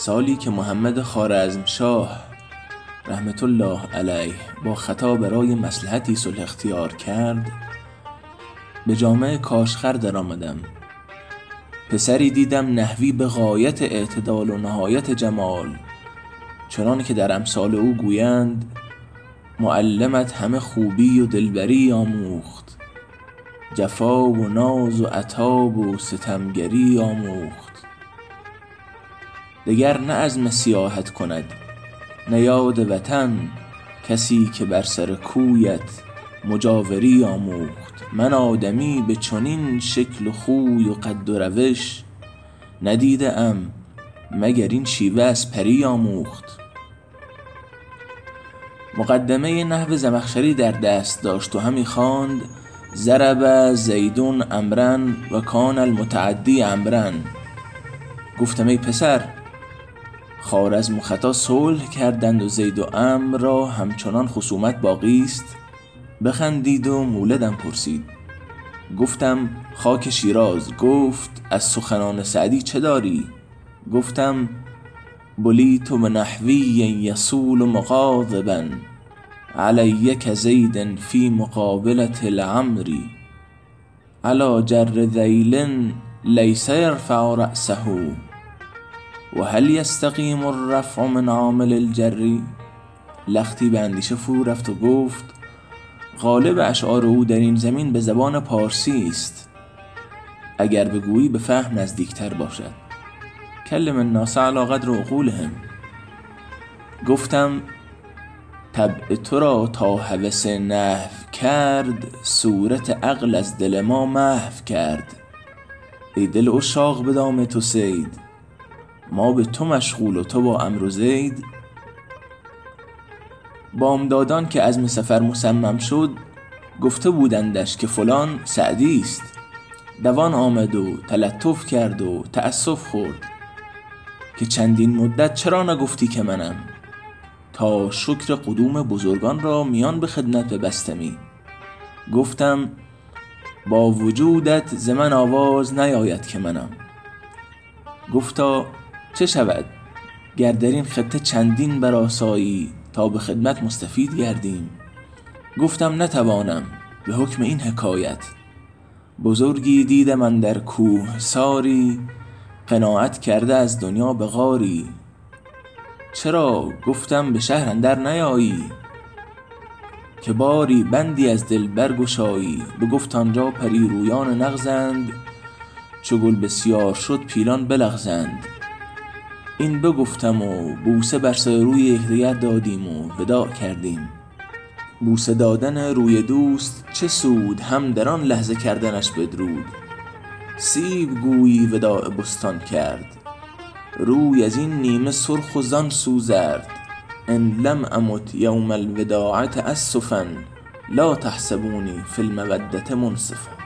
سالی که محمد خارزم شاه رحمت الله علیه با خطا برای مسلحتی صلح اختیار کرد به جامعه کاشخر در آمدم. پسری دیدم نحوی به غایت اعتدال و نهایت جمال. چنان که در امثال او گویند معلمت همه خوبی و دلبری آموخت. جفا و ناز و عتاب و ستمگری آموخت. دگر نه عزم سیاحت کند. نه یاد وطن کسی که بر سر کویت مجاوری آموخت. من آدمی به چنین شکل و خوی و قد و روش ندیده ام مگر این شیوه از پری آموخت. مقدمه نحو زمخشری در دست داشت و همی خواند ضرب زیدون امرن و کان المتعدی امرن. گفتم ای پسر خوارزم و ختا صلح کردند و زید و عمرو را همچنان خصومت باقی است. بخندید و مولدم پرسید. گفتم خاک شیراز گفت از سخنان سعدی چه داری؟ گفتم بلیت بنحوی یصول مغاضبا علی کزید فی مقابلة العمري علی جر ذیل لیس یرفع رأسه. و هل یستقیم الرفع من عامل الجر؟ لختی به اندیشه فرو رفت و گفت غالب اشعار او در این زمین به زبان پارسی است. اگر بگویی به فهم نزدیکتر باشد. کلم الناس علی قدر عقولهم. گفتم طبع تو را تا هوس نحو کرد صورت عقل از دل ما محو کرد. ای دل عشاق به دام تو صید. ما به تو مشغول و تو با و زید. بامدادان که عزم سفر مصمم شد گفته بودندش که فلان سعدی است. دوان آمد و تلطف کرد و تأسف خورد. که چندین مدت چرا نگفتی که منم؟ تا شکر قدوم بزرگان را میان به خدمت ببستمی. گفتم با وجودت ز من آواز نیاید که منم. گفتا چه شود؟ گر در این خطه چندین برآسایی تا به خدمت مستفید گردیم. گفتم نتوانم به حکم این حکایت. بزرگی دیدم اندر کوهساری قناعت کرده از دنیا به غاری. چرا گفتم به شهر اندر نیایی؟ که باری بندی از دل برگشایی. بگفت آنجا پری رویان نغزند چو گل بسیار شد پیلان بلغزند. این بگفتم و بوسه بر سر روی یکدیگر دادیم و وداع کردیم. بوسه دادن روی دوست چه سود هم در آن لحظه کردنش بدرود. سیب گویی وداع بستان کرد. روی از این نیمه سرخ و زان سو زرد ان لم امت یوم الوداع تأسفا لا تحسبوني فی المودة منصفا.